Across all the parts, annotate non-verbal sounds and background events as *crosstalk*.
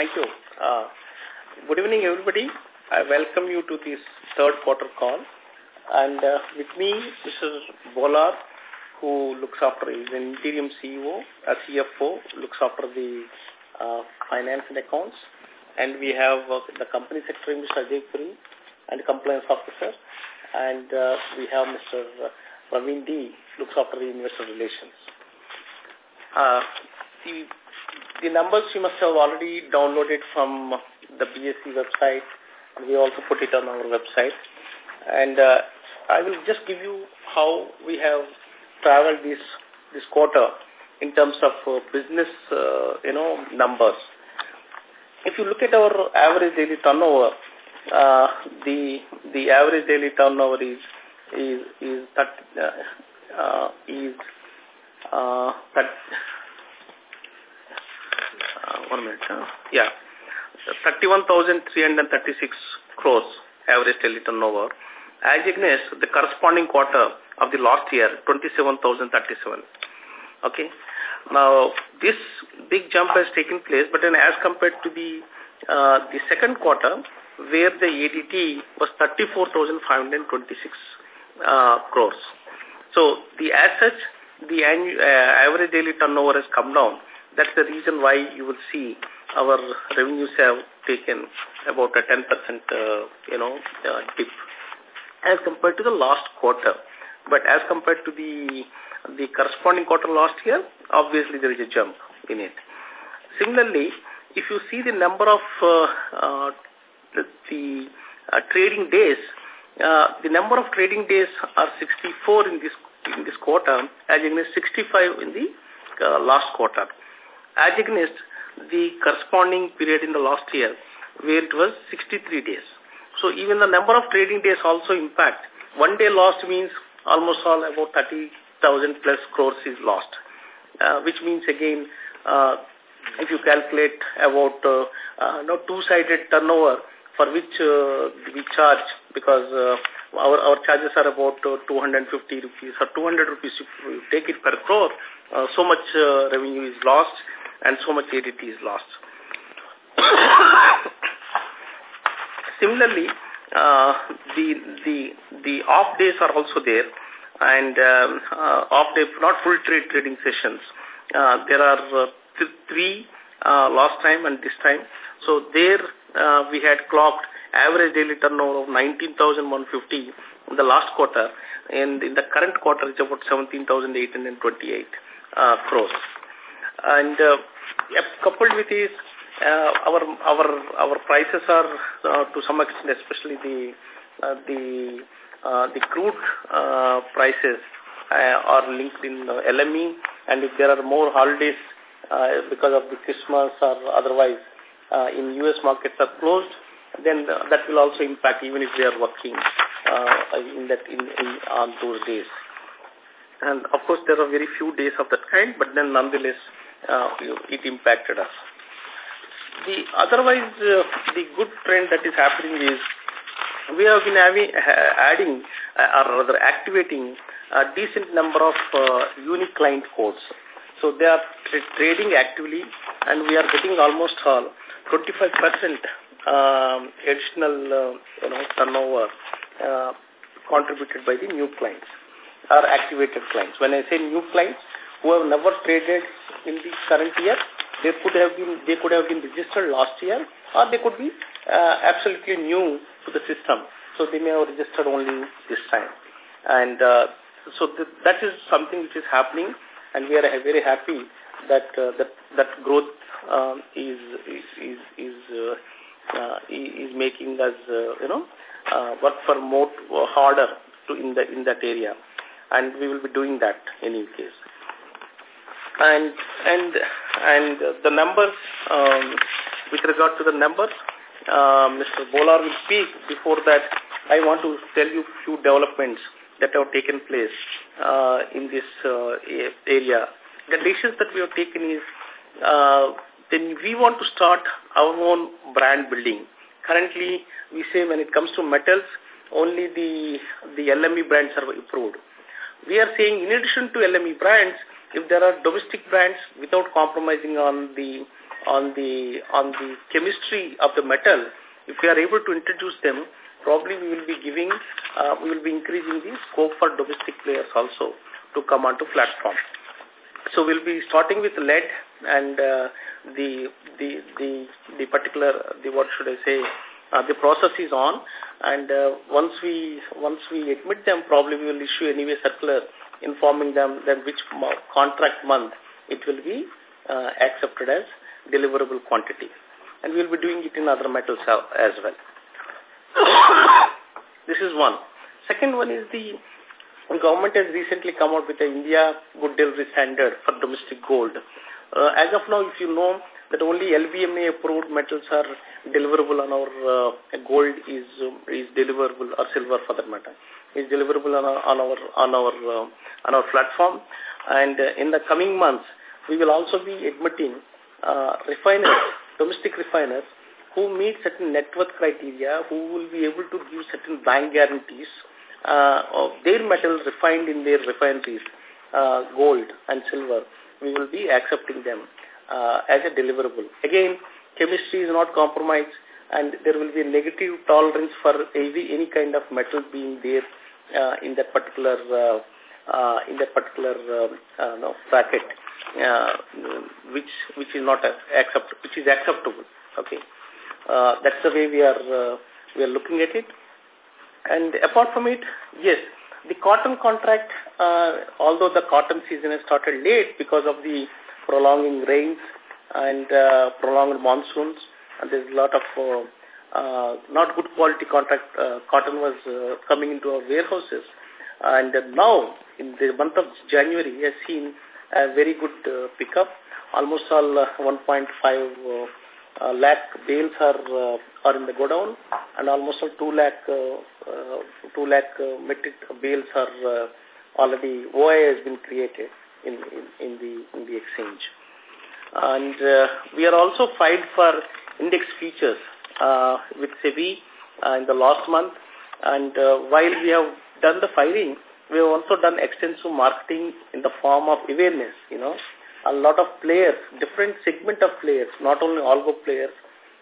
thank you. Uh, good evening, everybody. I welcome you to this third quarter call. And uh, with me, Mr. Bolar, who looks after, is interim CEO, a CFO, looks after the uh, finance and accounts. And we have uh, the company secretary, Mr. Ajay Puri, and compliance officer. And uh, we have Mr. Ravin D, looks after the investor relations. Uh, the, the numbers you must have already downloaded from the BSE website. We also put it on our website. And uh, I will just give you how we have traveled this this quarter in terms of uh, business, uh, you know, numbers. If you look at our average daily turnover, uh, the the average daily turnover is is is that uh, uh, is uh, that uh, one minute, uh, yeah, 31,336 crores average daily turnover, as against the corresponding quarter of the last year, 27,037. Okay. Now, this big jump has taken place, but then as compared to the uh, the second quarter, where the ADT was 34,526 uh, crores. So, the as such, the uh, average daily turnover has come down. That's the reason why you will see our revenues have taken about a 10% uh, you know uh, dip as compared to the last quarter. But as compared to the the corresponding quarter last year, obviously there is a jump in it. Similarly, if you see the number of uh, uh, the, the uh, trading days, uh, the number of trading days are 64 in this in this quarter, as against 65 in the uh, last quarter, as against the corresponding period in the last year, where it was 63 days. So even the number of trading days also impact. One day lost means almost all about 30,000 plus crores is lost, uh, which means again, uh, if you calculate about uh, uh, no two-sided turnover for which uh, we charge because uh, our, our charges are about uh, 250 rupees or 200 rupees if you take it per crore, uh, so much uh, revenue is lost and so much ADT is lost. Similarly, uh, the the the off days are also there, and um, uh, off day not full trade trading sessions. Uh, there are uh, th three uh, last time and this time. So there uh, we had clocked average daily turnover of 19,150 in the last quarter, and in the current quarter it's about 17,828 uh, crores. And uh, coupled with this, uh, our our our prices are uh, to some extent, especially the uh, the uh, the crude uh, prices uh, are linked in uh, LME, and if there are more holidays uh, because of the Christmas or otherwise uh, in U.S. markets are closed, then uh, that will also impact even if they are working uh, in that in, in on those days. And of course, there are very few days of that kind, but then nonetheless, uh, it impacted us. The otherwise, uh, the good trend that is happening is we have been having, uh, adding uh, or rather activating a decent number of uh, unique client codes. So they are tra trading actively and we are getting almost all 25% um, additional uh, you know, turnover uh, contributed by the new clients or activated clients. When I say new clients, who have never traded in the current year, they could have been they could have been registered last year, or they could be uh, absolutely new to the system. So they may have registered only this time, and uh, so th that is something which is happening, and we are very happy that uh, that that growth um, is is is is, uh, uh, is making us uh, you know uh, work for more harder to in the in that area, and we will be doing that in any case and and and the numbers um, with regard to the numbers uh, Mr. Bolar will speak. Before that I want to tell you few developments that have taken place uh, in this uh, area. The decisions that we have taken is uh, then we want to start our own brand building. Currently we say when it comes to metals only the the LME brands are approved. We are saying in addition to LME brands if there are domestic brands without compromising on the on the on the chemistry of the metal, if we are able to introduce them, probably we will be giving, uh, we will be increasing the scope for domestic players also to come onto platform. So we'll be starting with lead and uh, the the the the particular the what should I say uh, the process is on and uh, once we once we admit them probably we will issue anyway circular informing them then which contract month it will be uh, accepted as deliverable quantity and we will be doing it in other metals as well. *coughs* this is one. Second one is the government has recently come out with the India Good Delivery Standard for domestic gold. Uh, as of now, if you know that only LBMA approved metals are deliverable and our uh, gold is um, is deliverable or silver for that matter is deliverable on our on our on our uh, on our platform. And uh, in the coming months we will also be admitting uh, refiners domestic refiners who meet certain net worth criteria who will be able to give certain bank guarantees uh, of their metals refined in their refineries uh, gold and silver. We will be accepting them uh, as a deliverable. Again, chemistry is not compromised and there will be a negative tolerance for any, any kind of metal being there uh, in that particular uh, uh, in that particular uh, uh, no, bracket, uh, which which is not accept which is acceptable. Okay, uh, that's the way we are uh, we are looking at it. And apart from it, yes, the cotton contract, uh, although the cotton season has started late because of the prolonging rains and uh, prolonged monsoons, and there's a lot of uh, uh, not good quality contract uh, cotton was uh, coming into our warehouses. And now, in the month of January, we have seen a very good uh, pickup. Almost all uh, 1.5 uh, uh, lakh bales are uh, are in the godown, and almost all 2 lakh uh, uh, 2 lakh uh, metric bales are uh, already OI has been created in, in, in the in the exchange. And uh, we are also filed for index futures uh, with SEBI uh, in the last month. And uh, while we have done the filing, we have also done extensive marketing in the form of awareness, you know. A lot of players, different segment of players, not only algo players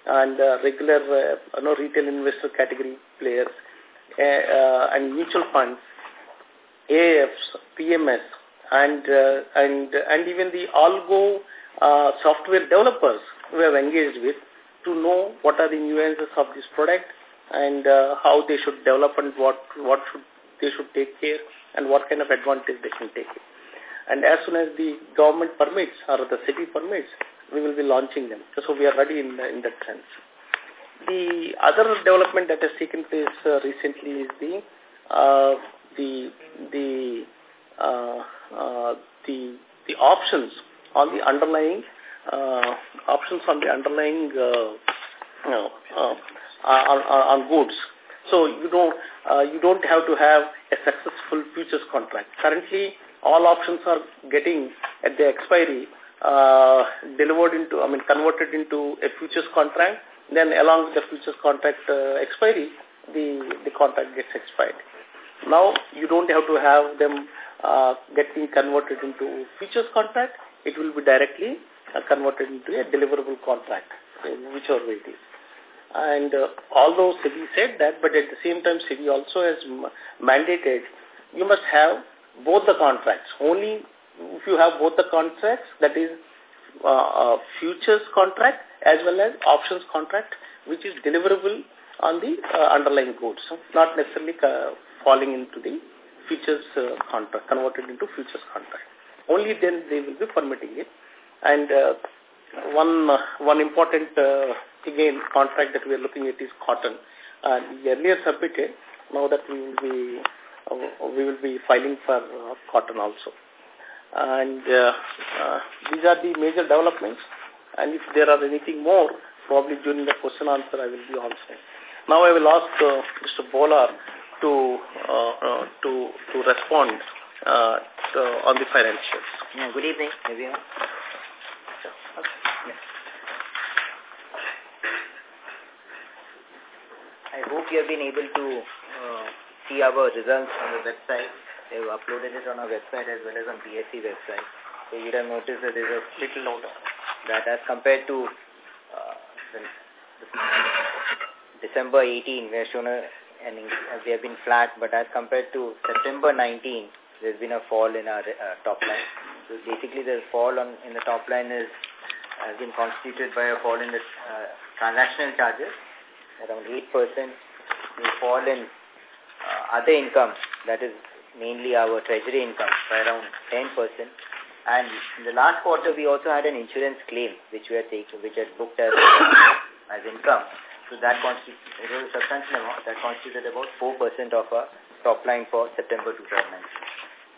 and uh, regular uh, you know, retail investor category players uh, uh, and mutual funds, AFs, PMS, and uh, and and even the algo uh, software developers we have engaged with to know what are the nuances of this product and uh, how they should develop and what what should they should take care and what kind of advantage they can take. And as soon as the government permits or the SEBI permits, we will be launching them. So we are ready in, in that sense. The other development that has taken place uh, recently is the uh, the the uh, uh, the the options on the underlying uh, options on the underlying uh, uh, on, on goods. So you don't uh, you don't have to have a successful futures contract. Currently, all options are getting at the expiry uh, delivered into I mean converted into a futures contract. Then along with the futures contract uh, expiry, the the contract gets expired. Now you don't have to have them uh, getting converted into futures contract. It will be directly uh, converted into a deliverable contract, whichever way it is. And uh, although SEBI said that, but at the same time SEBI also has mandated you must have both the contracts. Only if you have both the contracts, that is uh, uh, futures contract as well as options contract, which is deliverable on the uh, underlying goods, not necessarily uh, falling into the futures uh, contract, converted into futures contract. Only then they will be permitting it. And uh, one uh, one important uh, again contract that we are looking at is cotton. Uh, earlier submitted. Now that we will be uh, we will be filing for uh, cotton also. And uh, uh, these are the major developments. And if there are anything more, probably during the question answer, I will be answering. Now I will ask uh, Mr. Bolar to uh, uh, to to respond uh, to, on the financials. Yeah, good evening, everyone. I hope you have been able to uh, see our results on the website. They have uploaded it on our website as well as on BSE website. So you have noticed that there is a little louder. that as compared to uh, the, the December 18, we have shown a, an, we have been flat, but as compared to September 19, there's been a fall in our uh, top line. So basically the fall on in the top line is has been constituted by a fall in the uh, transactional charges, around 8%, We fall in uh, other income, that is mainly our treasury income, by around 10%. And in the last quarter, we also had an insurance claim, which we had taken, which had booked as, *coughs* as income. So that constituted, it was a substantial amount, that constituted about 4% of our top line for September 2019.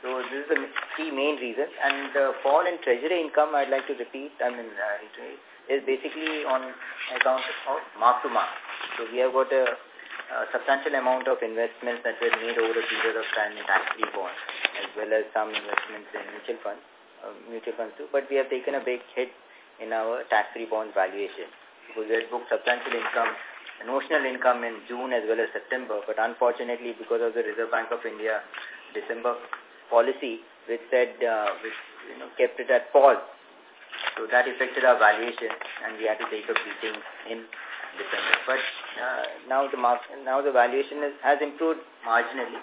So this is the three main reasons. And the fall in treasury income, I'd like to repeat, I mean, uh, is basically on account of mark to mark. So we have got a, a substantial amount of investments that were made over a period of time in tax-free bonds, as well as some investments in mutual funds, uh, mutual funds too. But we have taken a big hit in our tax-free bond valuation because we had booked substantial income notional income in June as well as September, but unfortunately because of the Reserve Bank of India December policy which said, uh, which you know, kept it at pause. So that affected our valuation and we had to take a beating in December. But uh, now the now the valuation is, has improved marginally.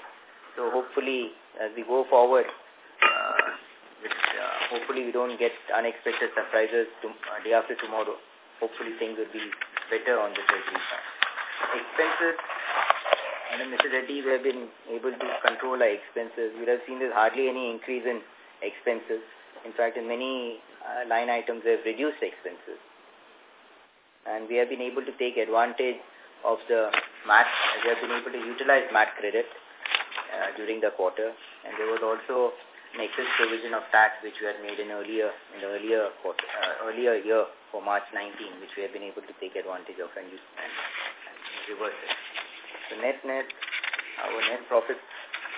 So hopefully as we go forward, uh, uh, hopefully we don't get unexpected surprises to, uh, day after tomorrow. Hopefully things will be better on the treasury side. Expenses Mr. Reddy, we have been able to control our expenses. We have seen there's hardly any increase in expenses. In fact, in many uh, line items, we have reduced expenses. And we have been able to take advantage of the MAT. We have been able to utilize MAT credit uh, during the quarter. And there was also an excess provision of tax which we had made in earlier in the earlier quarter, uh, earlier year for March 19, which we have been able to take advantage of and, use, and, and reverse it. So net net, our net profit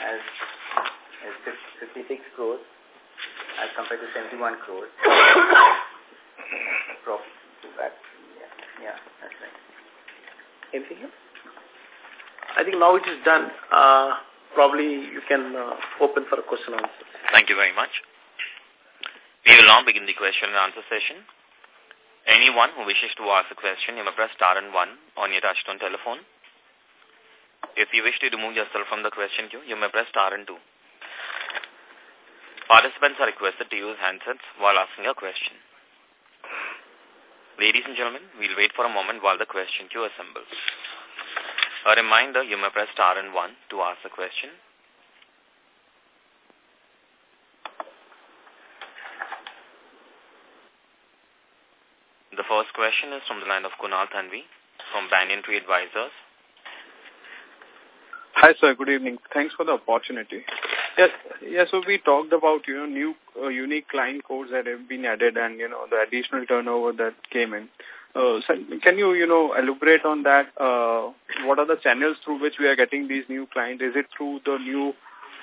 has, has 56 crores as compared to 71 crores. *coughs* profit that, yeah, yeah, that's right. Anything else? I think now it is done. Uh, probably you can uh, open for a question and answer. Thank you very much. We will now begin the question and answer session. Anyone who wishes to ask a question, you may press star and one on your touchtone telephone. If you wish to remove yourself from the question queue, you may press star and two. Participants are requested to use handsets while asking a question. Ladies and gentlemen, we'll wait for a moment while the question queue assembles. A reminder, you may press star and one to ask a question. The first question is from the line of Kunal Thanvi from Banyan Tree Advisors. Hi, sir. Good evening. Thanks for the opportunity. Yes, yes. So we talked about you know new uh, unique client codes that have been added and you know the additional turnover that came in. Uh, so can you you know elaborate on that? Uh, what are the channels through which we are getting these new clients? Is it through the new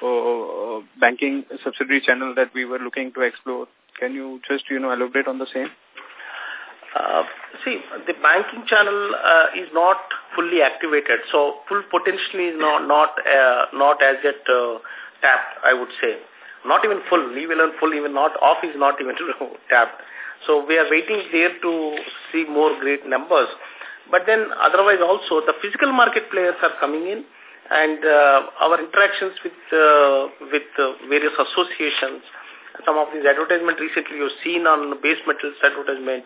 uh, banking subsidiary channel that we were looking to explore? Can you just you know elaborate on the same? Uh, see, the banking channel uh, is not fully activated, so full potential is not not uh, not as yet uh, tapped. I would say, not even full, even full, even not off is not even *laughs* tapped. So we are waiting there to see more great numbers. But then otherwise also the physical market players are coming in and uh, our interactions with uh, with uh, various associations, some of these advertisement recently you've seen on base metals advertisement,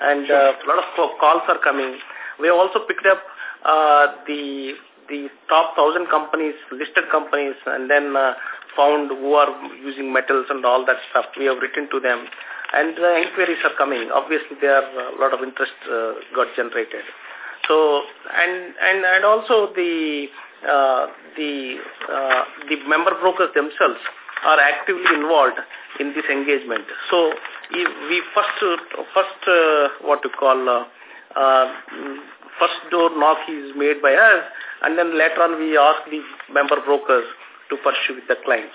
and uh, a lot of calls are coming. We have also picked up uh, the the top thousand companies, listed companies, and then uh, found who are using metals and all that stuff. We have written to them, and uh, inquiries are coming. Obviously, there are a lot of interest uh, got generated. So, and and and also the uh, the uh, the member brokers themselves are actively involved in this engagement. So if we first, first uh, what to call, uh, uh, first door knock is made by us and then later on we ask the member brokers to pursue with the clients.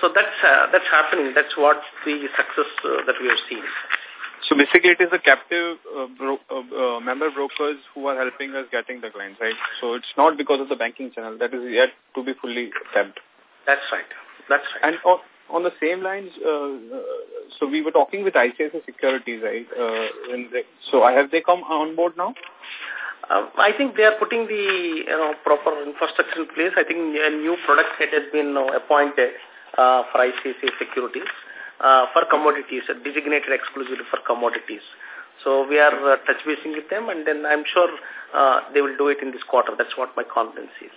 So that's uh, that's happening. That's what the success uh, that we have seen. So basically it is the captive uh, bro uh, uh, member brokers who are helping us getting the clients, right? So it's not because of the banking channel. That is yet to be fully tapped. That's right. That's right. And on the same lines, uh, uh, so we were talking with ICICI Securities, right? Uh, the, so I have they come on board now? Uh, I think they are putting the you know proper infrastructure in place. I think a new product head has been uh, appointed uh, for ICICI Securities uh, for commodities, designated exclusively for commodities. So we are uh, touch basing with them, and then I'm sure uh, they will do it in this quarter. That's what my confidence is.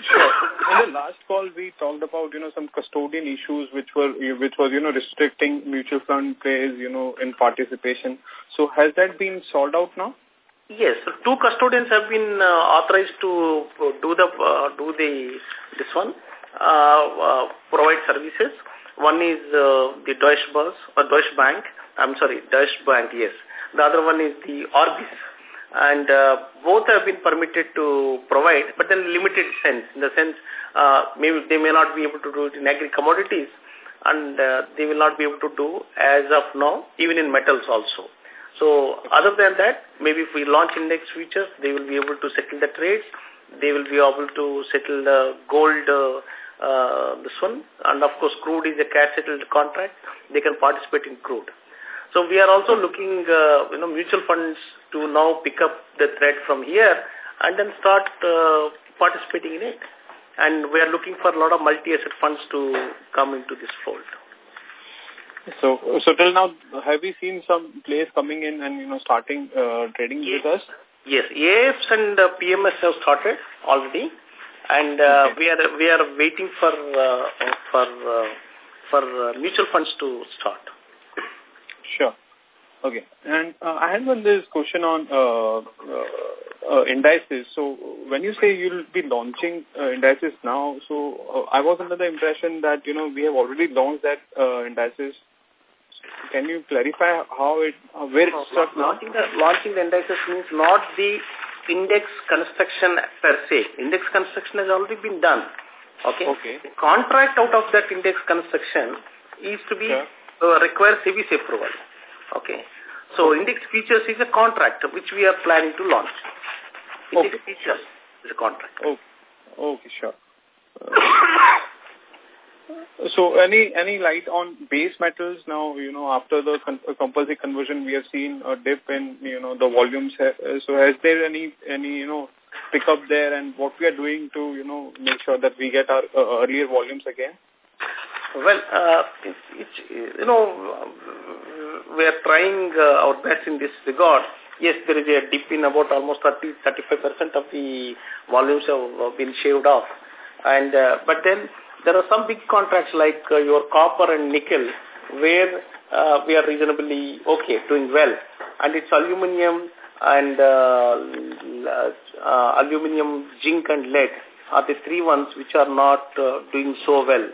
Sure. In the last call, we talked about, you know, some custodian issues which were, which was, you know, restricting mutual fund players, you know, in participation. So has that been solved out now? Yes, two custodians have been uh, authorized to do the uh, do the this one uh, uh, provide services. One is uh, the Deutsche Bus or Deutsche Bank. I'm sorry, Deutsche Bank. Yes, the other one is the Orbis and uh, both have been permitted to provide, but then limited sense, in the sense uh, maybe they may not be able to do it in agri commodities, and uh, they will not be able to do as of now, even in metals also. So other than that, maybe if we launch index futures, they will be able to settle the trades, they will be able to settle the gold, uh, uh, this one, and of course crude is a cash settled contract, they can participate in crude. So we are also looking, uh, you know, mutual funds to now pick up the thread from here and then start uh, participating in it. And we are looking for a lot of multi-asset funds to come into this fold. So, so till now, have you seen some players coming in and, you know, starting uh, trading yes. with us? Yes, AIFs and uh, PMS have started already. And uh, okay. we are we are waiting for uh, for uh, for uh, mutual funds to start. Sure. Okay. And uh, I had one this question on uh, uh, uh, indices. So when you say you'll be launching uh, indices now, so uh, I was under the impression that, you know, we have already launched that uh, indices. Can you clarify how it, uh, where no, it's stuck launching the, launching the indices means not the index construction per se. Index construction has already been done. Okay. Okay. The contract out of that index construction is to be Sure. uh, requires SEBI's approval. Okay. So index futures is a contract which we are planning to launch. Index Okay. futures is a contract. Oh, okay, sure. Uh, so any any light on base metals now, you know, after the con compulsory conversion, we have seen a dip in, you know, the volumes. Ha so has there any, any you know, pick up there and what we are doing to, you know, make sure that we get our uh, earlier volumes again? Well, uh, it's, it's, you know, we are trying uh, our best in this regard. Yes, there is a dip in about almost 30-35% of the volumes have been shaved off. And uh, But then there are some big contracts like uh, your copper and nickel where uh, we are reasonably okay, doing well. And it's aluminium and uh, uh, aluminium, zinc and lead are the three ones which are not uh, doing so well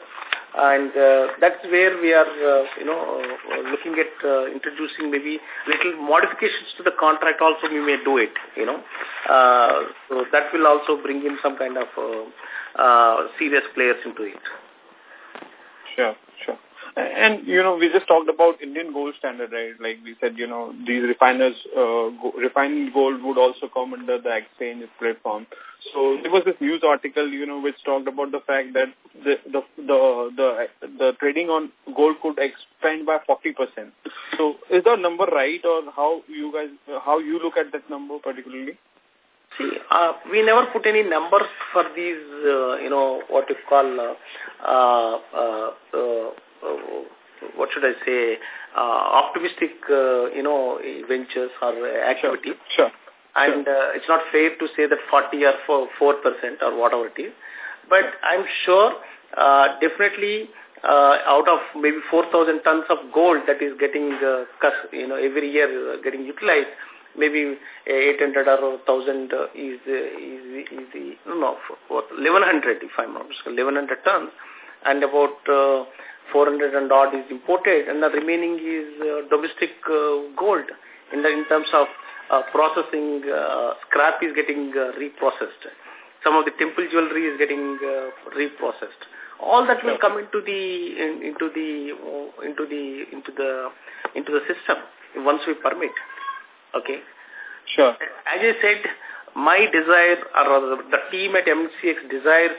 and uh, that's where we are, uh, you know, uh, looking at uh, introducing maybe little modifications to the contract also we may do it, you know. Uh, so that will also bring in some kind of uh, uh, serious players into it. Sure, sure. And, you know, we just talked about Indian gold standard, right? Like we said, you know, these refiners, uh, go, refined gold would also come under the exchange platform. So there was this news article, you know, which talked about the fact that the the the the, the trading on gold could expand by 40%. So is that number right or how you guys, how you look at that number particularly? See, uh, we never put any numbers for these, uh, you know, what you call, uh, uh, uh, uh, what should I say, uh, optimistic, uh, you know, ventures or activity. Sure. sure. And uh, it's not fair to say that 40 or 4% or whatever it is. But I'm sure uh, definitely uh, out of maybe 4,000 tons of gold that is getting, uh, you know, every year uh, getting utilized, maybe 800 or 1,000 uh, is, uh, is, is no, no, 1,100 if I'm not mistaken, 1,100 tons. And about uh, 400 and odd is imported and the remaining is uh, domestic uh, gold in, the, in terms of uh, processing, uh, scrap is getting uh, reprocessed. Some of the temple jewelry is getting uh, reprocessed. All that will come into the in, into the uh, into the into the into the system once we permit. Okay. Sure. As I said, my desire or rather the team at MCX desires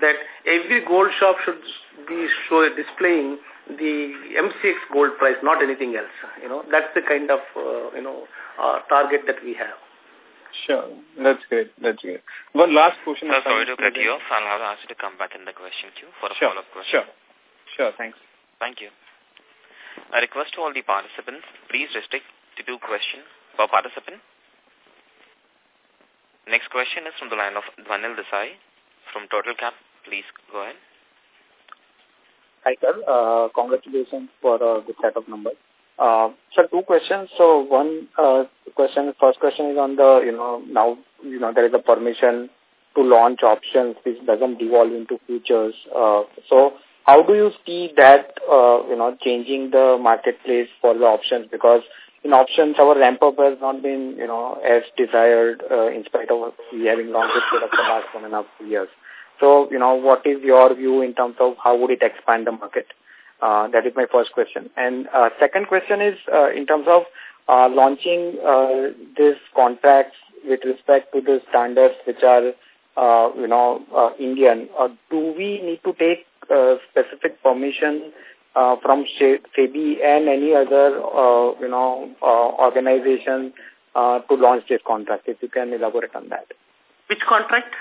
that every gold shop should be show, displaying the MCX gold price, not anything else. You know, that's the kind of, uh, you know, uh, target that we have. Sure. That's great. That's great. One last question. Sir, sorry to cut you off. I'll have to ask you to come back in the question queue for a sure. follow-up question. Sure. Sure. Thanks. Thank you. A request to all the participants, please restrict to two questions per participant. Next question is from the line of Dhanil Desai from Total Cap. Please go ahead. Sir. Uh, congratulations for a good set of numbers. Uh, so two questions. So one uh, question, first question is on the, you know, now, you know, there is a permission to launch options which doesn't devolve into futures. Uh, so how do you see that, uh, you know, changing the marketplace for the options? Because in options, our ramp up has not been, you know, as desired uh, in spite of having launched it for the last one and a half years. So, you know, what is your view in terms of how would it expand the market? Uh, that is my first question. And uh, second question is uh, in terms of uh, launching uh, these contracts with respect to the standards which are, uh, you know, uh, Indian, uh, do we need to take uh, specific permission uh, from SEBI and any other, uh, you know, uh, organization uh, to launch this contract? If you can elaborate on that. Which contract?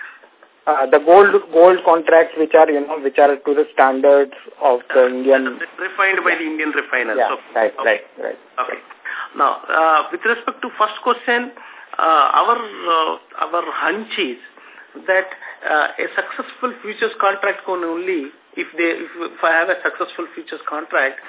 Uh, the gold gold contracts which are you know which are to the standards of the Indian refined by yeah. the Indian refiners. Yeah, right, okay. right, right. Okay. Now, uh, with respect to first question, uh, our uh, our hunch is that uh, a successful futures contract can only if they if, if I have a successful futures contract,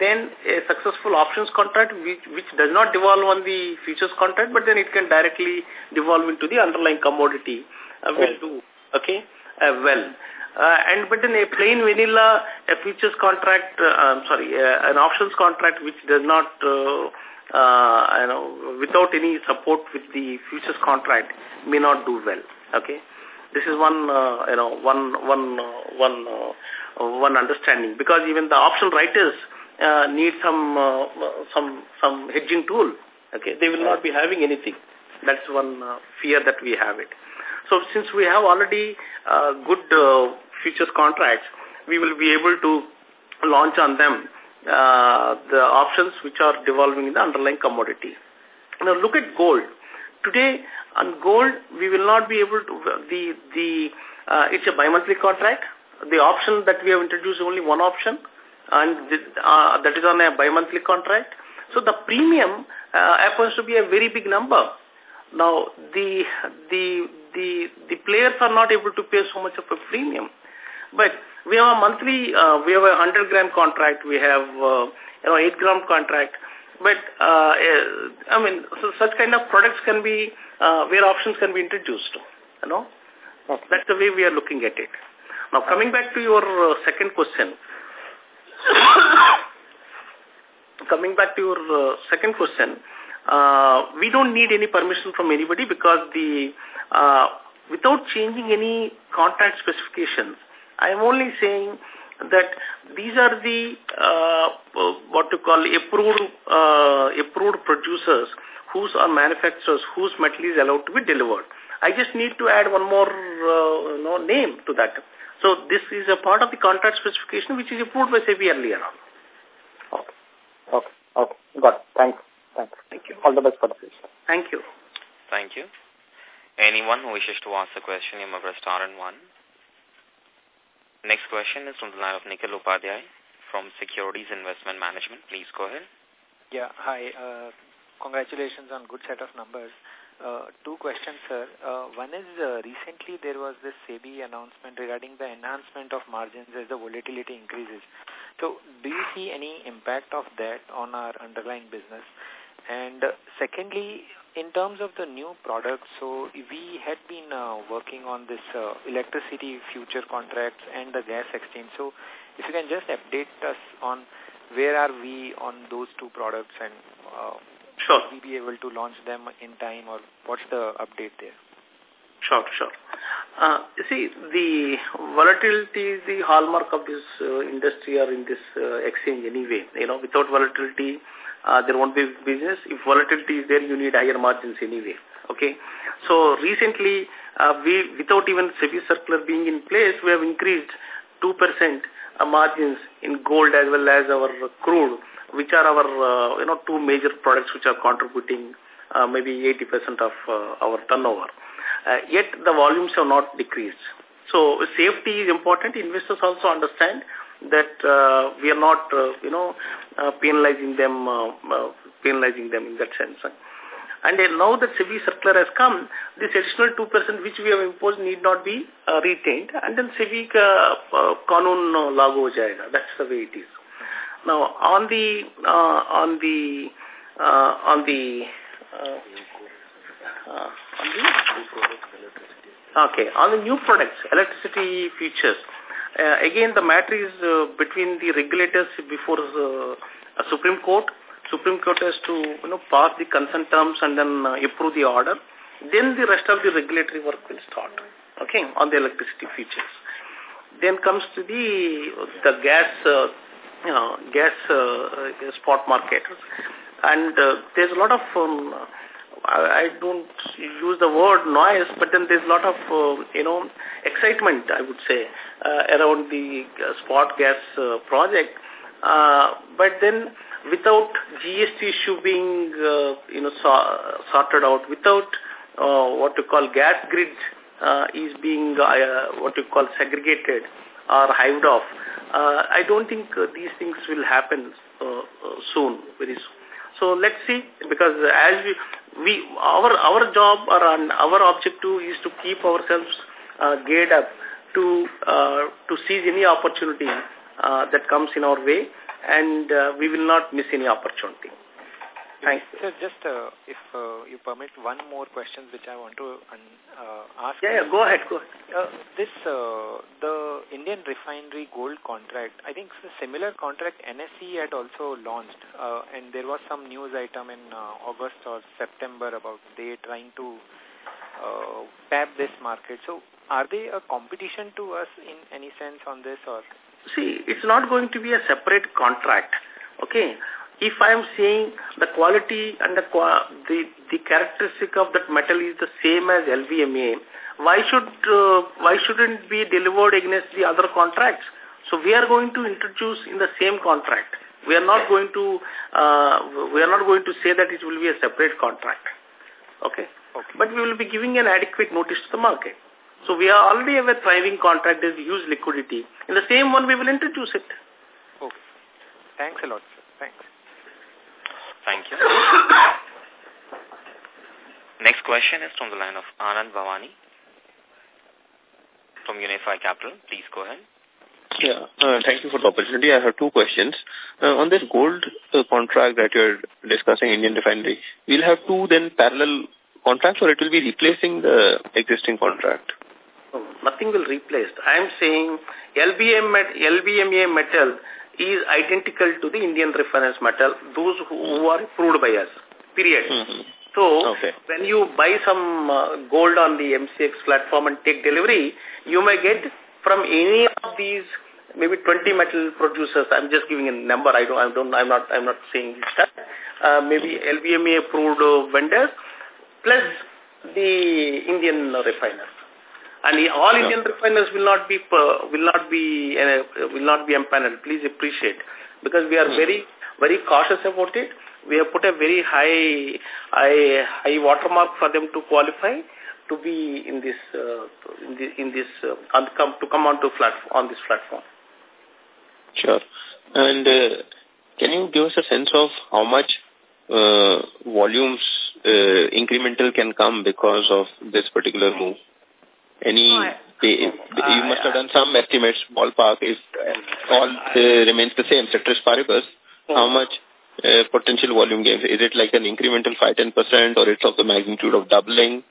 then a successful options contract which which does not devolve on the futures contract, but then it can directly devolve into the underlying commodity. Uh, will do okay, uh, well. Uh, and but in a plain vanilla, a futures contract, uh, I'm sorry, uh, an options contract which does not, uh, uh, you know, without any support with the futures contract may not do well. Okay, this is one, uh, you know, one, one, uh, one, uh, one understanding because even the option writers uh, need some, uh, some, some hedging tool. Okay, they will not be having anything. That's one uh, fear that we have it. So since we have already uh, good uh, futures contracts, we will be able to launch on them uh, the options which are devolving in the underlying commodity. Now look at gold. Today on gold, we will not be able to, the, the, uh, it's a bi-monthly contract. The option that we have introduced only one option and the, uh, that is on a bi-monthly contract. So the premium uh, happens to be a very big number. Now, the, the, the, the players are not able to pay so much of a premium. But we have a monthly, uh, we have a 100 gram contract, we have, uh, you know, 8 gram contract. But, uh, I mean, so such kind of products can be, uh, where options can be introduced, you know. Okay. That's the way we are looking at it. Now, coming back to your uh, second question. *coughs* coming back to your uh, second question, uh, we don't need any permission from anybody because the uh, without changing any contract specifications, I am only saying that these are the uh, what to call approved uh, approved producers whose are manufacturers whose metal is allowed to be delivered. I just need to add one more uh, you know, name to that. So this is a part of the contract specification which is approved by SEBI earlier on. Okay. Okay. Okay. Got it. Thanks. Thanks. Thank you. All the best for the future. Thank you. Thank you. Anyone who wishes to ask a question, you may press star and one. Next question is from the line of Nikhil Upadhyay from Securities Investment Management. Please go ahead. Yeah, hi. Uh, congratulations on good set of numbers. Uh, two questions, sir. Uh, one is uh, recently there was this SEBI announcement regarding the enhancement of margins as the volatility increases. So do you see any impact of that on our underlying business? And uh, secondly, in terms of the new products, so we had been uh, working on this uh, electricity future contracts and the gas exchange. So if you can just update us on where are we on those two products and uh, sure. will we be able to launch them in time or what's the update there? Sure, sure. Uh, you see, the volatility is the hallmark of this uh, industry or in this uh, exchange anyway. You know, without volatility, uh, there won't be business. If volatility is there, you need higher margins anyway. Okay. So recently, uh, we without even SEBI circular being in place, we have increased 2% uh, margins in gold as well as our crude, which are our uh, you know two major products which are contributing uh, maybe 80% of uh, our turnover. Uh, yet the volumes have not decreased. So safety is important. Investors also understand that uh, we are not, uh, you know, uh, penalizing them, uh, uh, penalizing them in that sense. And uh, now that SEBI circular has come, this additional 2% which we have imposed need not be uh, retained. And then SEBI uh, kanun uh, lagu jayega. That's the way it is. Now, on the, uh, on the, uh, on the, uh, uh, on the, okay, on the new products, electricity futures, uh, again, the matter is uh, between the regulators before uh, Supreme Court. Supreme Court has to you know pass the consent terms and then uh, approve the order. Then the rest of the regulatory work will start. Okay, on the electricity futures. Then comes to the the gas uh, you know gas uh, spot market, and uh, there's a lot of um, I, don't use the word noise, but then there's a lot of, uh, you know, excitement, I would say, uh, around the uh, spot gas uh, project. Uh, but then without GST issue being, uh, you know, so, sorted out, without uh, what you call gas grid uh, is being uh, what you call segregated or hived off, uh, I don't think uh, these things will happen uh, uh, soon, very soon. So let's see, because as we, we our our job or our objective is to keep ourselves uh, geared up to uh, to seize any opportunity uh, that comes in our way, and uh, we will not miss any opportunity. Thanks. So just uh, if uh, you permit one more question which I want to uh, ask. Yeah, yeah, go ahead, go ahead. Uh, this, uh, the Indian refinery gold contract, I think a similar contract NSE had also launched uh, and there was some news item in uh, August or September about they trying to uh, tap this market. So are they a competition to us in any sense on this or? See, it's not going to be a separate contract. Okay, if I am saying the quality and the, the, the characteristic of that metal is the same as LBMA, why should uh, why shouldn't be delivered against the other contracts? So we are going to introduce in the same contract. We are not going to uh, we are not going to say that it will be a separate contract. Okay. okay. But we will be giving an adequate notice to the market. So we are already have a thriving contract is huge liquidity. In the same one we will introduce it. Okay. Thanks a lot, sir. Thanks. Thank you. *coughs* Next question is from the line of Anand Bhavani from Unifi Capital. Please go ahead. Yeah, uh, thank you for the opportunity. I have two questions. Uh, on this gold uh, contract that you're discussing, Indian Refinery, we'll have two then parallel contracts or it will be replacing the existing contract? Oh, nothing will replace. I am saying LBM, LBMA metal is identical to the Indian reference metal, those who are approved by us, period. Mm -hmm. So, okay. when you buy some uh, gold on the MCX platform and take delivery, you may get from any of these maybe 20 metal producers. I'm just giving a number. I don't, I don't, I'm not, I'm not saying that. Uh, maybe LBMA approved vendors plus the Indian refiners and all Indian yeah. refiners will not be will not be uh, will not be empaneled. Please appreciate because we are mm. very very cautious about it. We have put a very high high high watermark for them to qualify to be in this uh, in, the, in this uh, on come to come onto flat on this platform. Sure. And uh, can you give us a sense of how much uh, volumes uh, incremental can come because of this particular move? Any, No, I- they, they- you must have done some estimates, ballpark, if all remains the same, ceteris paribus, how much uh, potential volume gains? Is it like an incremental 5-10% or it's of the magnitude of doubling?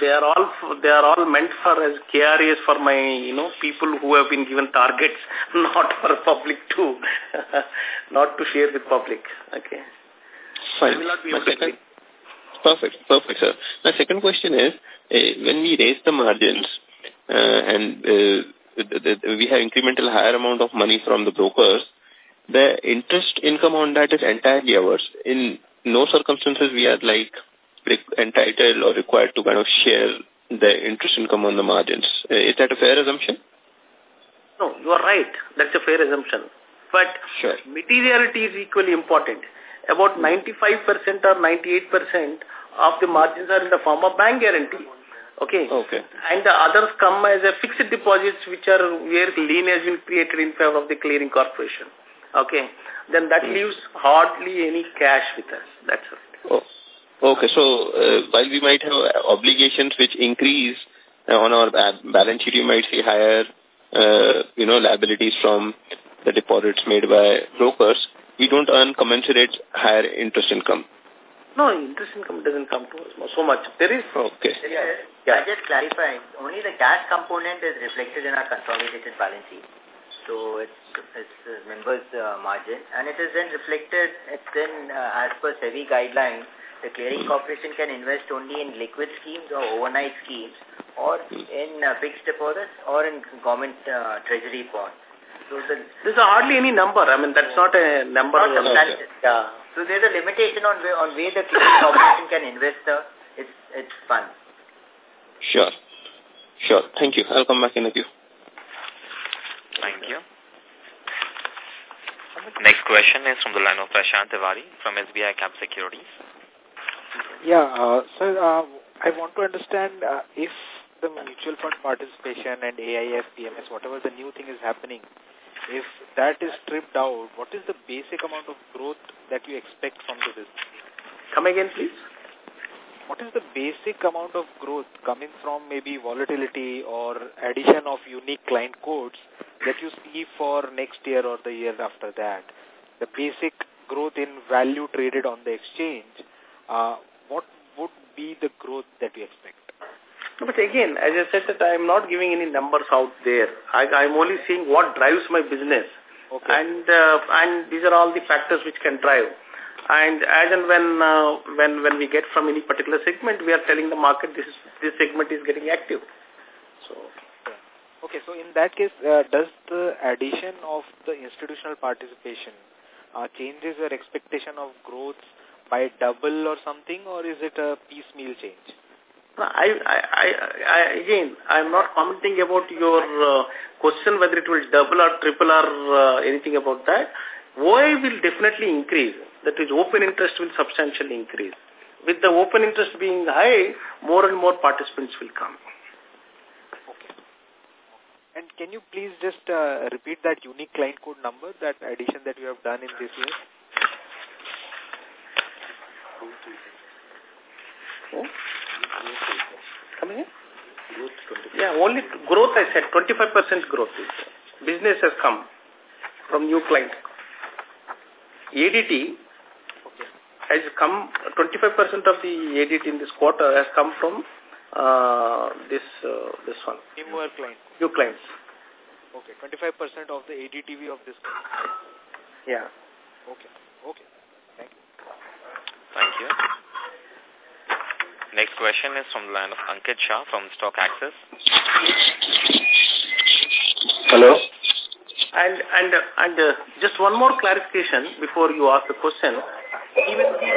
They are all they are all meant for as KRAs for my you know people who have been given targets, *laughs* not for public too, *laughs* not to share with public. Okay. Fine. I will not be able to perfect, perfect, sir. My second question is, uh, when we raise the margins uh, and uh, the, the, we have incremental higher amount of money from the brokers, the interest income on that is entirely ours. In no circumstances we are like entitled or required to kind of share the interest income on the margins. Uh, is that a fair assumption? No, you are right. That's a fair assumption. But sure. materiality is equally important. About 95% or 98% of the margins are in the form of bank guarantee. Okay. Okay. And the others come as a fixed deposits which are where lien has been created in favor of the clearing corporation. Okay. Then that leaves hardly any cash with us. That's it. Oh. Okay. So uh, while we might have obligations which increase uh, on our balance sheet, you might see higher, uh, you know, liabilities from the deposits made by brokers. We don't earn commensurate higher interest income. No, interest income doesn't come to us so much. There is. Okay. Yeah. yeah. I just clarify. Only the cash component is reflected in our consolidated balance sheet. So it's, it's uh, members uh, margin and it is then reflected, it's then uh, as per SEBI guidelines, the clearing corporation can invest only in liquid schemes or overnight schemes or in uh, fixed deposits or in government uh, treasury bonds. So the, there's hardly any number. I mean, that's not a number. Not substantial. Yeah. So there's a limitation on where, on where the corporation can invest the, its, its funds. Sure. Sure. Thank you. I'll come back in a few. Thank you. Next question is from the line of Prashant Tiwari from SBI Cap Securities. Yeah, uh, sir, uh, I want to understand uh, if the mutual fund participation and AIF, PMS, whatever the new thing is happening, if that is stripped out, what is the basic amount of growth that you expect from the business? Come again, please. What is the basic amount of growth coming from maybe volatility or addition of unique client codes that you see for next year or the year after that? The basic growth in value traded on the exchange, uh, what would be the growth that you expect? But again, as I said that I am not giving any numbers out there. I am only seeing what drives my business. Okay. And uh, and these are all the factors which can drive. And as and when uh, when when we get from any particular segment, we are telling the market this is, this segment is getting active. So. Okay, so in that case, uh, does the addition of the institutional participation uh, changes your expectation of growth by double or something, or is it a piecemeal change? I, I, I, again, I'm not commenting about your uh, question whether it will double or triple or uh, anything about that. OI will definitely increase. That is, open interest will substantially increase. With the open interest being high, more and more participants will come. Okay. And can you please just uh, repeat that unique client code number, that addition that you have done in this year? Oh. Coming in? Yeah, only growth I said, 25% growth. Business has come from new client. ADT has come, 25% of the ADT in this quarter has come from uh, this uh, this one. Newer clients. New clients. Okay, 25% of the ADTV of this client. Yeah. Okay, okay. Thank you. Thank you. Next question is from the line of Ankit Shah from Stock Access. Hello. And and and uh, just one more clarification before you ask the question. Even the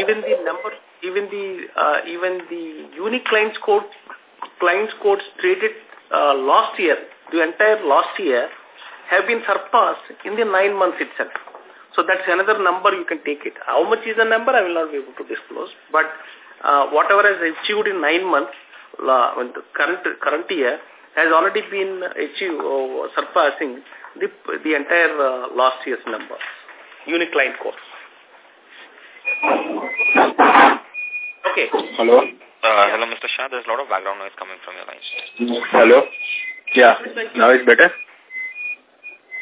even the number even the uh, even the unique clients code clients codes traded uh, last year the entire last year have been surpassed in the nine months itself. So that's another number you can take it. How much is the number I will not be able to disclose, but uh, whatever has achieved in nine months, uh, the current current year has already been achieved or surpassing the the entire uh, last year's number. Unique client code. Okay. Hello. Uh, hello, Mr. Shah. There's a lot of background noise coming from your line. Hello. Yeah. Now it's better.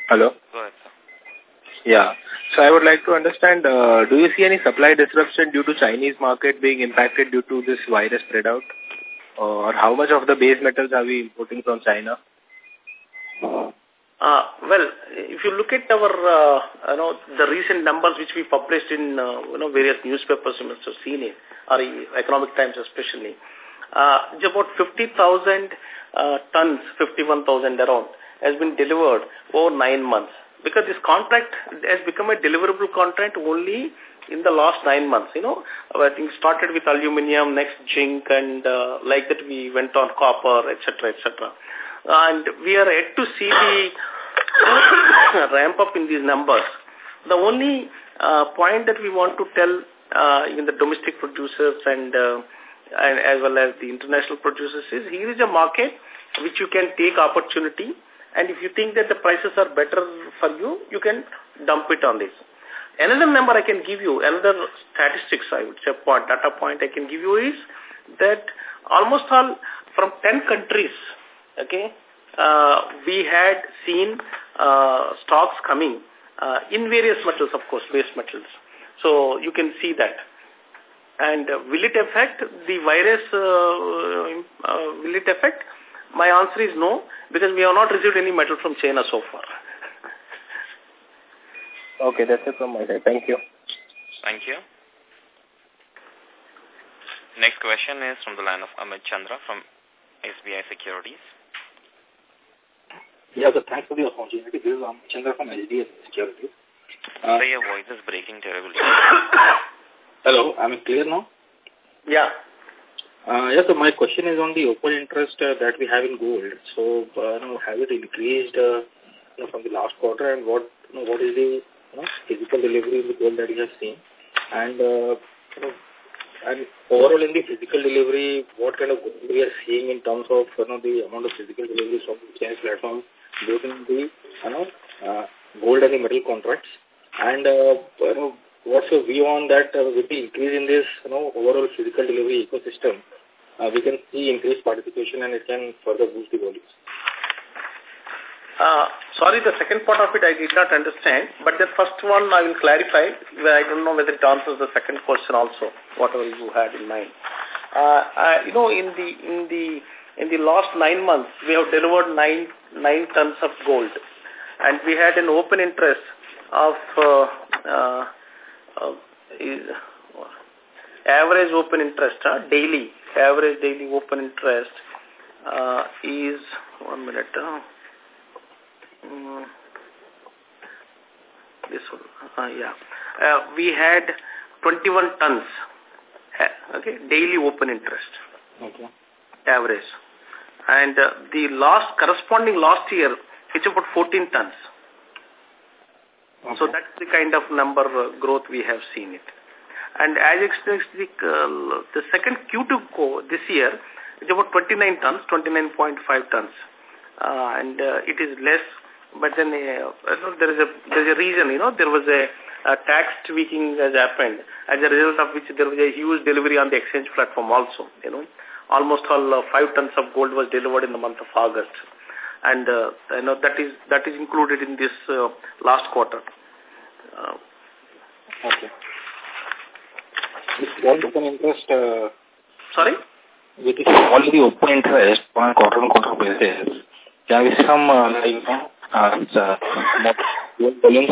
Hello. Go ahead, sir. Yeah. So I would like to understand, uh, do you see any supply disruption due to Chinese market being impacted due to this virus spread out? Or how much of the base metals are we importing from China? Uh, well, if you look at our, uh, you know, the recent numbers which we published in, uh, you know, various newspapers, you must have seen it, or Economic Times especially, uh, about 50,000 uh, tons, 51,000 around, has been delivered over nine months. Because this contract has become a deliverable contract only in the last nine months. You know, I think started with aluminium, next zinc, and uh, like that we went on copper, etc., etc. And we are yet to see the *coughs* ramp up in these numbers. The only uh, point that we want to tell uh, in the domestic producers and, uh, and as well as the international producers is here is a market which you can take opportunity and if you think that the prices are better for you, you can dump it on this. Another number I can give you, another statistics I would say, point, data point I can give you is that almost all from 10 countries, okay, uh, we had seen uh, stocks coming uh, in various metals, of course, base metals. So you can see that. And uh, will it affect the virus, uh, uh, will it affect? My answer is no, because we have not received any metal from China so far. Okay, that's it from my side. Thank you. Thank you. Next question is from the line of Amit Chandra from SBI Securities. Yeah, so thanks for the opportunity. This is Amit Chandra from SBI Securities. Uh, your voice is breaking terribly. *coughs* Hello, am I clear now? Yeah. Uh, yeah, so my question is on the open interest uh, that we have in gold. So, uh, you know, has it increased uh, you know, from the last quarter and what you know, what is the you know, physical delivery in the gold that we have seen? And, uh, you know, and overall in the physical delivery, what kind of gold we are seeing in terms of you know, the amount of physical deliveries from the exchange platform, both in the you know, uh, gold and the metal contracts? And, uh, you know, what's your view on that uh, with the increase in this you know, overall physical delivery ecosystem? Uh, we can see increased participation and it can further boost the volumes. Uh, sorry, the second part of it I did not understand, but the first one I will clarify. I don't know whether it answers the second question also, whatever you had in mind. Uh, uh, you know, in the in the in the last nine months, we have delivered nine nine tons of gold, and we had an open interest of uh, uh, uh, average open interest uh, daily average daily open interest uh, is one minute. Uh, um, this one, uh, yeah. Uh, we had 21 tons, okay, daily open interest, okay. average. And uh, the last, corresponding last year, it's about 14 tons. Okay. So that's the kind of number uh, growth we have seen it. And as explained, uh, the second Q2 this year is about 29 tons, 29.5 tons. Uh, and uh, it is less but then uh, there is a there is a reason, you know, there was a, a tax tweaking has happened, as a result of which there was a huge delivery on the exchange platform also, you know. Almost all uh, five tons of gold was delivered in the month of August. And, uh, you know, that is that is included in this uh, last quarter. Uh, okay. With all open interest... Uh, Sorry? With all the open interest on quarter-on-quarter basis, can we see some, uh, like, you know, uh, volumes,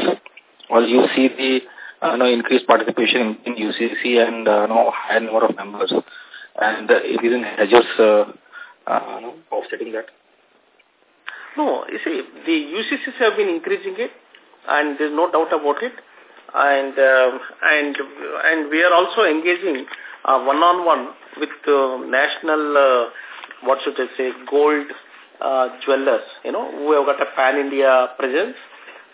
or you see the uh, you know, increased participation in, UCC and uh, you know, higher number of members, and uh, it is in hedges uh, uh, know, offsetting that? No, you see, the UCCs have been increasing it, and there's no doubt about it, and uh, and and we are also engaging one-on-one -on -one with uh, national, uh, what should I say, gold uh, jewelers, you know, who have got a pan-India presence,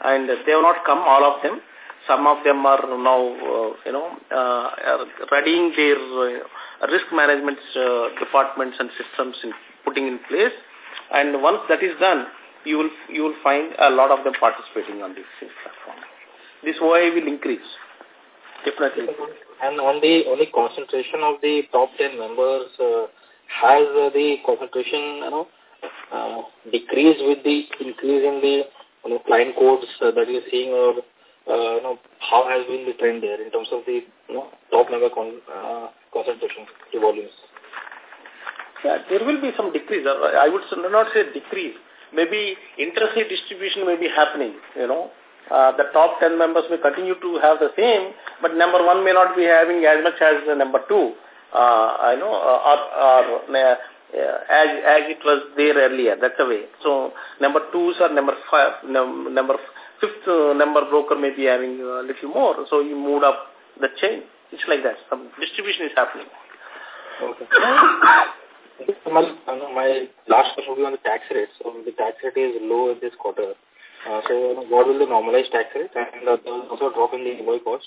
and they have not come, all of them. Some of them are now, uh, you know, uh, readying their uh, risk management uh, departments and systems in putting in place. And once that is done, you will you will find a lot of them participating on this platform. This OI will increase, definitely. And on the only concentration of the top 10 members, uh, has uh, the concentration, you know, uh, decrease with the increase in the you know, client codes uh, that you're seeing or uh, you know, how has been the trend there in terms of the you know, top member con uh, concentration, the volumes? Yeah, there will be some decrease. I would not say decrease. Maybe intrastate distribution may be happening, you know. Uh, the top 10 members may continue to have the same, but number one may not be having as much as the number two. Uh, I know, uh, or, or as as it was there earlier. That's the way. So number twos or number five, num, number fifth uh, number broker may be having a little more. So you move up the chain. It's like that. Some distribution is happening. Okay. *coughs* my, my last question will be on the tax rate. So the tax rate is low this quarter. Uh, so what will the normalized tax rate? And uh, also drop in the employee cost.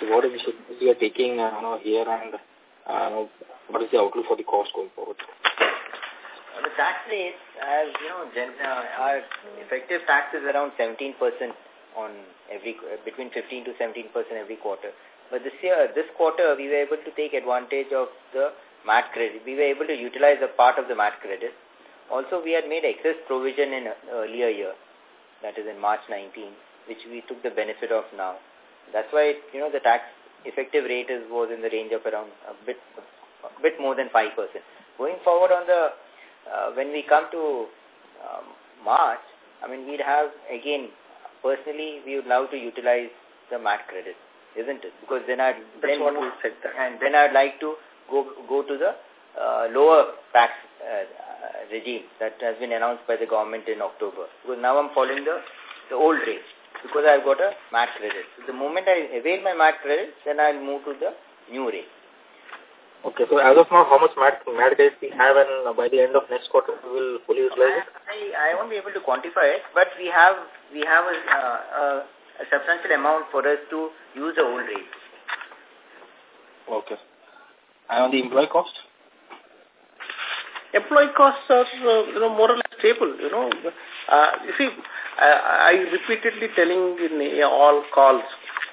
So what initiatives we are taking uh, you know, here and uh, what is the outlook for the cost going forward? The tax rate, as you know, gen, uh, our effective tax is around 17% on every between 15 to 17% every quarter. But this year, this quarter, we were able to take advantage of the MAT credit. We were able to utilize a part of the MAT credit. Also, we had made excess provision in earlier year that is in March 19, which we took the benefit of now. That's why, you know, the tax effective rate is was in the range of around a bit a bit more than 5%. Going forward on the, uh, when we come to um, March, I mean, we'd have, again, personally, we would love to utilize the MAT credit, isn't it? Because then I'd, That's then what we said that. And then I'd like to go, go to the uh, lower tax uh, regime that has been announced by the government in October. Because now I'm following the, the old rate because I've got a MAT credit. So the moment I avail my MAT credit, then I'll move to the new rate. Okay, so as of now, how much MAT, MAT credit we have and by the end of next quarter we will fully utilize it? I, I won't be able to quantify it, but we have we have a, uh, a substantial amount for us to use the old rate. Okay. And on the employee cost? Employee costs are, uh, you know, more or less stable, you know. Uh, you see, I, I repeatedly telling in all calls,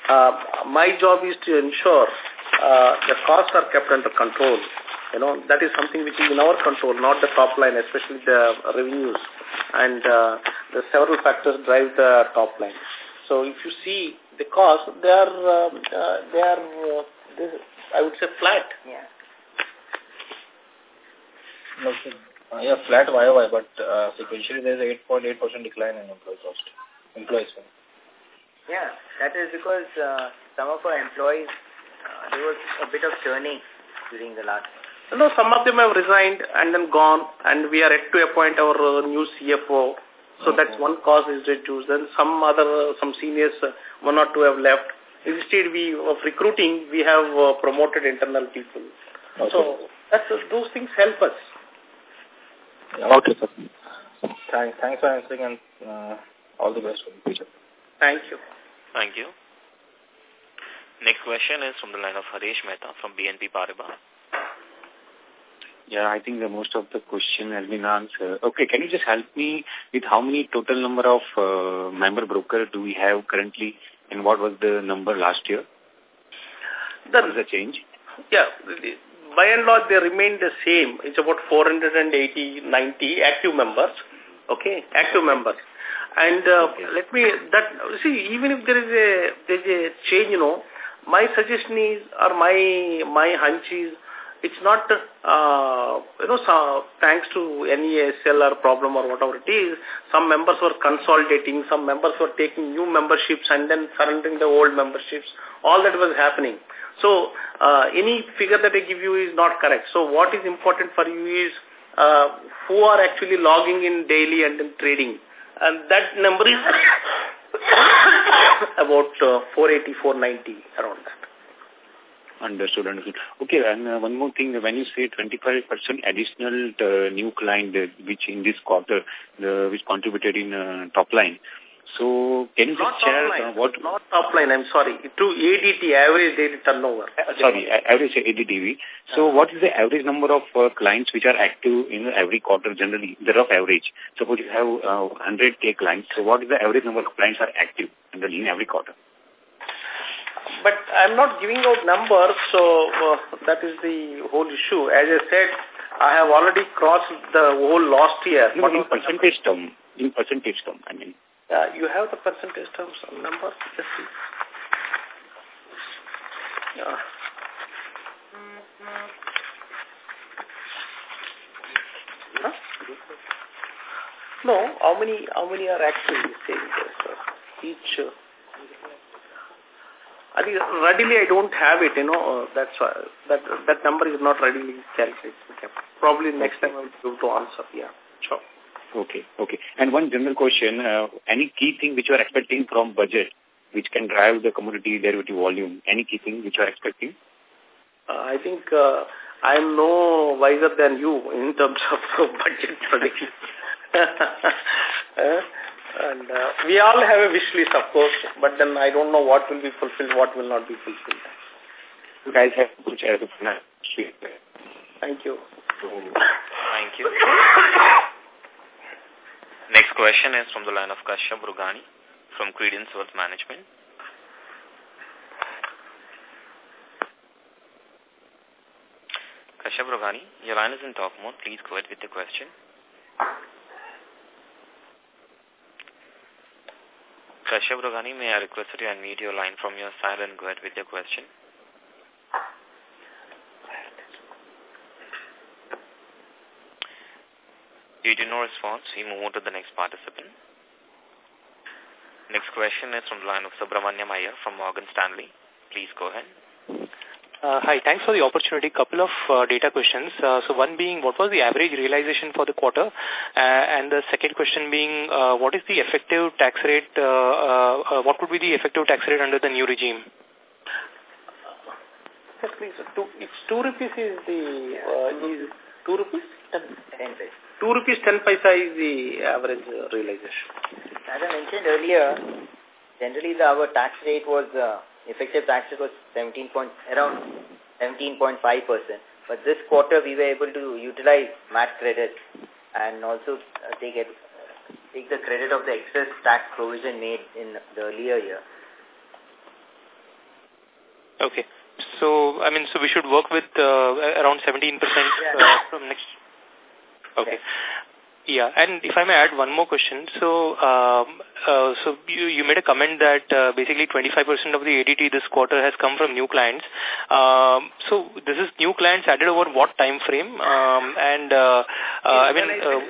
uh, my job is to ensure uh, the costs are kept under control. You know, that is something which is in our control, not the top line, especially the revenues. And uh, the several factors drive the top line. So if you see the cost, they are, uh, uh, they are, uh, they, I would say, flat. Yeah. No, uh, yeah, flat YOY, but uh, sequentially there is 8.8% decline in employee cost. Employees. Yeah, that is because uh, some of our employees, uh, there was a bit of churning during the last. No, some of them have resigned and then gone, and we are yet to appoint our uh, new CFO. So okay. that's one cause is reduced. Then some other, some seniors, uh, one or two have left. Instead, we of recruiting, we have uh, promoted internal people. Okay. So that's, uh, those things help us. Okay, sir. Thanks, thanks for answering and uh, all the best for the future. Thank you. Thank you. Next question is from the line of Harish Mehta from BNP Paribas. Yeah, I think the most of the question has been answered. Okay, can you just help me with how many total number of uh, member broker do we have currently and what was the number last year? The, what is the change? Yeah, by and large, they remain the same. It's about 480, 90 active members. Okay, active members. And uh, okay. let me, that see, even if there is a, there's a change, you know, my suggestion is, or my, my hunch is, it's not, uh, you know, so, thanks to any SLR problem or whatever it is, some members were consolidating, some members were taking new memberships and then surrendering the old memberships. All that was happening. So uh, any figure that I give you is not correct. So what is important for you is uh, who are actually logging in daily and in trading. And that number is *coughs* about uh, 480, 490, around that. Understood, understood. Okay, and uh, one more thing, when you say 25% additional uh, new client, uh, which in this quarter, uh, which contributed in uh, top line, so can you not just share line, uh, what... Not top line, I'm sorry. To ADT, average daily turnover. Uh, sorry, average ADTV. So uh, what is the average number of uh, clients which are active in every quarter generally, the rough average? Suppose you have uh, 100K clients, so what is the average number of clients are active in every quarter? But I'm not giving out numbers, so uh, that is the whole issue. As I said, I have already crossed the whole last year. No, in percentage term, in percentage term, I mean. Uh, you have the percentage terms number? Let's see. Yeah. Huh? No, how many how many are actually saying this? Uh, each uh, I think readily I don't have it, you know, uh, that's why that that number is not readily calculated. Okay. Probably next time I will be able to answer, yeah, sure. Okay, okay. And one general question, uh, any key thing which you are expecting from budget which can drive the commodity derivative volume? Any key thing which you are expecting? Uh, I think uh, I'm no wiser than you in terms of *laughs* budget prediction. *laughs* uh, and uh, we all have a wish list, of course, but then I don't know what will be fulfilled, what will not be fulfilled. You guys have to good as of Thank you. Thank you. *coughs* Next question is from the line of Kashyap Rugani from Credence Wealth Management. Kashyap Rugani, your line is in talk mode. Please go ahead with the question. Kashyap Rugani, may I request you unmute your line from your side and go ahead with your question. Due to no response, we move on to the next participant. Next question is from the line of Subramaniam Iyer from Morgan Stanley. Please go ahead. Uh, hi, thanks for the opportunity. Couple of uh, data questions. Uh, so one being, what was the average realization for the quarter? Uh, and the second question being, uh, what is the effective tax rate, uh, uh, uh what would be the effective tax rate under the new regime? Yes, please. Two, it's two rupees is the, uh, is two rupees? Ten, ten 2 rupees 10 paisa is the average realization. As I mentioned earlier, generally the, our tax rate was, uh, effective tax rate was 17 point, around 17.5%. But this quarter we were able to utilize MAT credit and also uh, take, it, take the credit of the excess tax provision made in the earlier year. Okay. So, I mean, so we should work with uh, around 17% uh, from next Okay. Yeah, and if I may add one more question. So, um, uh, so you, you made a comment that uh, basically 25% of the ADT this quarter has come from new clients. Um, so, this is new clients added over what time frame? Um, and uh, uh, I mean, when I, said, uh,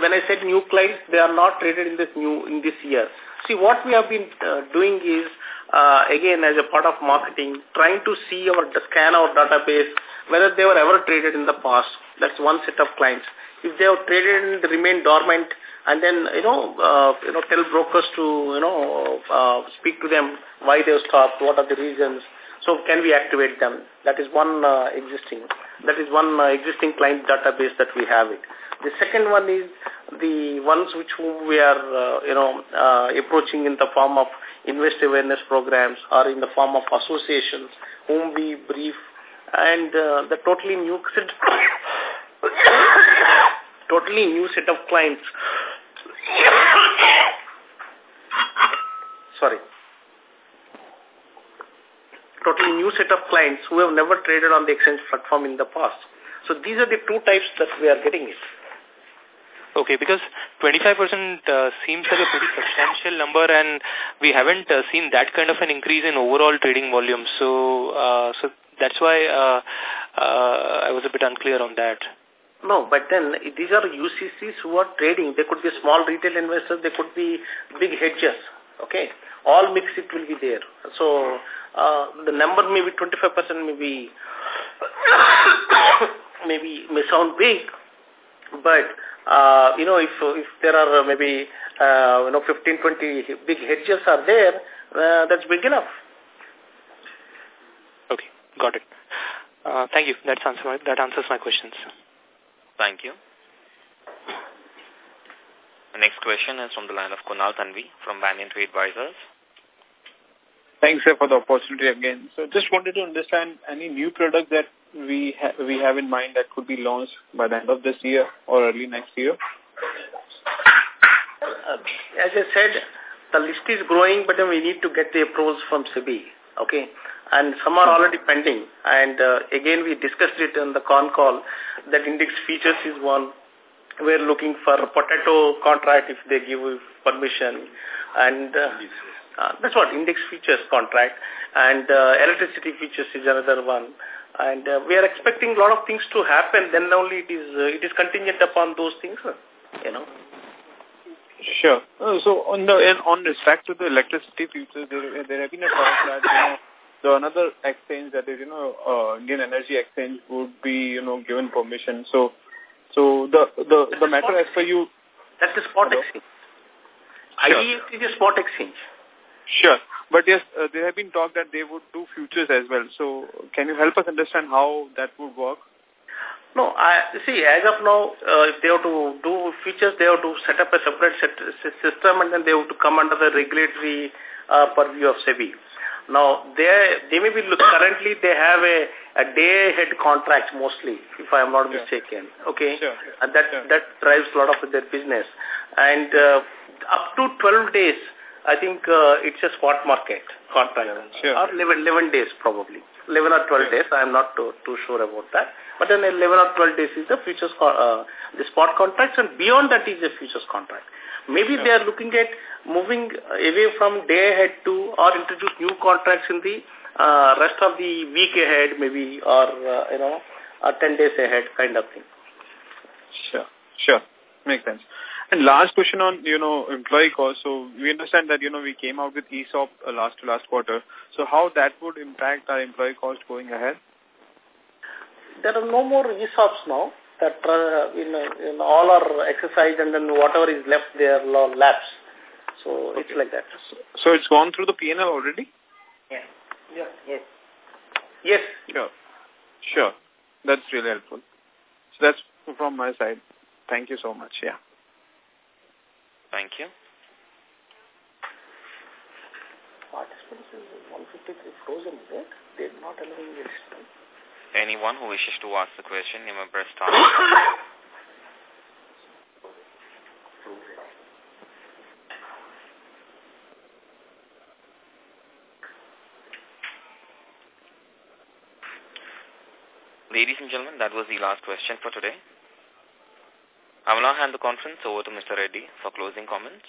when I said new clients, they are not traded in this new in this year. See, what we have been uh, doing is uh, again as a part of marketing, trying to see our scan our database whether they were ever traded in the past. That's one set of clients if they have traded and remain dormant and then, you know, uh, you know, tell brokers to, you know, uh, speak to them why they stopped, what are the reasons. So can we activate them? That is one uh, existing, that is one uh, existing client database that we have it. The second one is the ones which we are, uh, you know, uh, approaching in the form of invest awareness programs or in the form of associations whom we brief and uh, the totally new totally new set of clients. Sorry. Totally new set of clients who have never traded on the exchange platform in the past. So these are the two types that we are getting it. Okay, because 25% uh, seems like a pretty substantial number and we haven't uh, seen that kind of an increase in overall trading volume. So, uh, so that's why uh, uh, I was a bit unclear on that. No, but then these are UCCs who are trading. They could be small retail investors. They could be big hedgers. Okay, all mix it will be there. So uh, the number may be 25%, maybe maybe may sound big, but uh, you know if if there are maybe uh, you know 15, 20 big hedges are there, uh, that's big enough. Okay, got it. Uh, thank you. That answers my, that answers my questions. Thank you. The next question is from the line of Kunal Tanvi from Banyan Tree Advisors. Thanks, sir, for the opportunity again. So just wanted to understand any new product that we, ha we have in mind that could be launched by the end of this year or early next year? As I said, the list is growing, but then we need to get the approvals from SEBI. Okay and some are already pending. And uh, again, we discussed it in the con call that index futures is one. We're looking for potato contract if they give permission. And uh, uh, that's what index futures contract. And uh, electricity futures is another one. And uh, we are expecting a lot of things to happen. Then only it is uh, it is contingent upon those things, uh, you know. Sure. Uh, so on the on respect to the electricity futures, there there have been a talk that you know so another exchange that is, you know, uh, Indian Energy Exchange would be, you know, given permission. So, so the the the matter as for you. That's the spot Hello? exchange. Sure. IEX is a spot exchange. Sure. But yes, uh, there have been talk that they would do futures as well. So can you help us understand how that would work? No, I see, as of now, uh, if they have to do futures, they have to set up a separate set, system and then they have to come under the regulatory uh, purview of SEBI. Now, they they may be, look, currently they have a, a day-ahead contract mostly, if I am not sure. mistaken. Okay? Sure. And that, sure. that drives a lot of their business. And uh, up to 12 days, I think uh, it's a spot market contract. Sure. Or 11, 11 days probably. 11 or 12 sure. days, I am not too, too sure about that. But then 11 or 12 days is the futures, uh, the spot contracts and beyond that is the futures contract. Maybe sure. they are looking at moving away from day ahead to or introduce new contracts in the uh, rest of the week ahead maybe or, uh, you know, or 10 days ahead kind of thing. Sure, sure. Makes sense. And last question on, you know, employee cost. So we understand that, you know, we came out with ESOP uh, last to last quarter. So how that would impact our employee cost going ahead? There are no more ESOPs now that uh, in, in all our exercise and then whatever is left there lapse. So okay. it's like that. So, so it's gone through the PNL already? Yeah. Yeah. Yes. Yes. Sure. Sure. That's really helpful. So that's from my side. Thank you so much. Yeah. Thank you. Participants is 153 frozen, is They're not allowing this. Anyone who wishes to ask the question, you may press star. Ladies and gentlemen, that was the last question for today. I will now hand the conference over to Mr. Reddy for closing comments.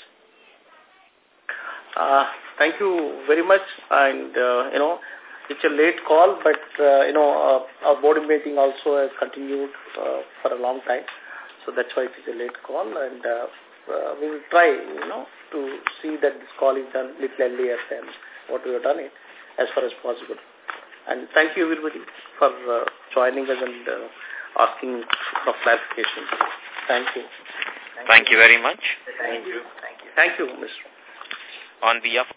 Uh, thank you very much. And, uh, you know, it's a late call, but, uh, you know, uh, our board meeting also has continued uh, for a long time. So that's why it is a late call. And uh, uh, we will try, you know, to see that this call is done little earlier than what we have done it as far as possible. And thank you everybody for uh, joining us and uh, asking for clarification. Thank you. Thank, thank you. you very much. Thank you. Thank you. Thank you, Mr. On behalf